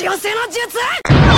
ちせの術